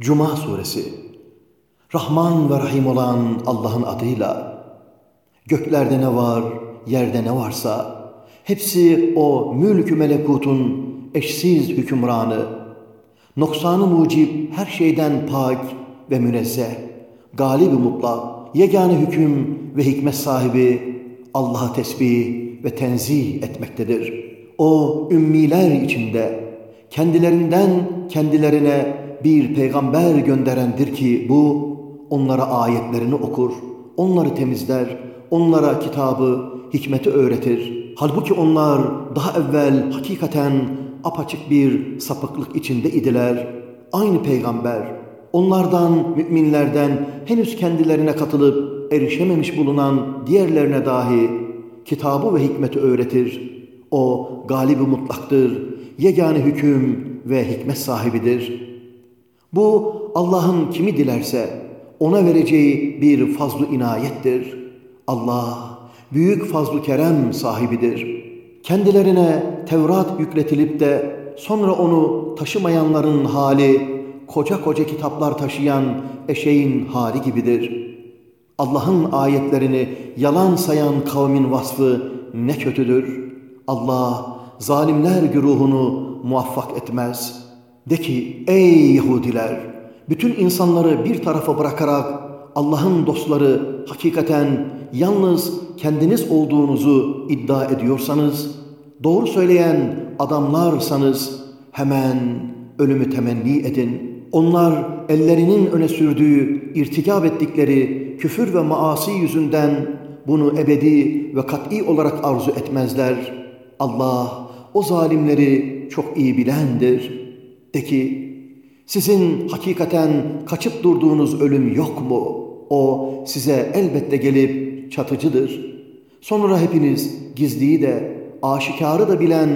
Cuma Suresi Rahman ve Rahim olan Allah'ın adıyla Göklerde ne var, yerde ne varsa hepsi o mülkü melekutun eşsiz hükümranı. Noksanı mucib her şeyden pak ve münezzeh. Galib-i mutlak, yegane hüküm ve hikmet sahibi Allah'a tesbih ve tenzih etmektedir. O ümmiler içinde kendilerinden kendilerine bir peygamber gönderendir ki bu onlara ayetlerini okur, onları temizler, onlara kitabı, hikmeti öğretir. Halbuki onlar daha evvel hakikaten apaçık bir sapıklık içinde idiler. Aynı peygamber onlardan, müminlerden henüz kendilerine katılıp erişememiş bulunan diğerlerine dahi kitabı ve hikmeti öğretir. O galibi mutlaktır, yegane hüküm ve hikmet sahibidir.'' Bu Allah'ın kimi dilerse ona vereceği bir fazlu inayettir. Allah büyük fazlu kerem sahibidir. Kendilerine Tevrat yükletilip de sonra onu taşımayanların hali koca koca kitaplar taşıyan eşeğin hali gibidir. Allah'ın ayetlerini yalan sayan kavmin vasfı ne kötüdür. Allah zalimler güruhunu muvaffak etmez.'' De ki ey Yahudiler bütün insanları bir tarafa bırakarak Allah'ın dostları hakikaten yalnız kendiniz olduğunuzu iddia ediyorsanız doğru söyleyen adamlarsanız hemen ölümü temenni edin. Onlar ellerinin öne sürdüğü, irtikab ettikleri küfür ve maasi yüzünden bunu ebedi ve kat'i olarak arzu etmezler. Allah o zalimleri çok iyi bilendir.'' De ki sizin hakikaten kaçıp durduğunuz ölüm yok mu? O size elbette gelip çatıcıdır. Sonra hepiniz gizliyi de aşikarı da bilen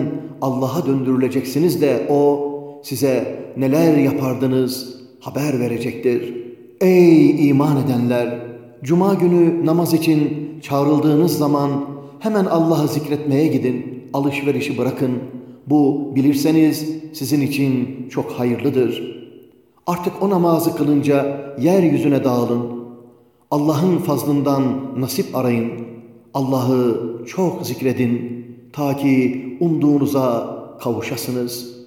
Allah'a döndürüleceksiniz de o size neler yapardınız haber verecektir. Ey iman edenler! Cuma günü namaz için çağrıldığınız zaman hemen Allah'ı zikretmeye gidin, alışverişi bırakın, bu bilirseniz sizin için çok hayırlıdır. Artık o namazı kılınca yeryüzüne dağılın. Allah'ın fazlından nasip arayın. Allah'ı çok zikredin ta ki umduğunuza kavuşasınız.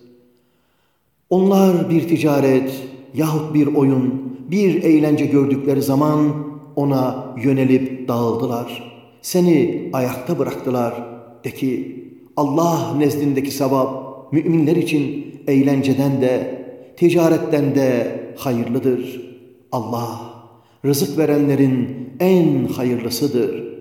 Onlar bir ticaret yahut bir oyun, bir eğlence gördükleri zaman ona yönelip dağıldılar. Seni ayakta bıraktılar. De ki Allah nezdindeki sevap müminler için eğlenceden de ticaretten de hayırlıdır. Allah rızık verenlerin en hayırlısıdır.''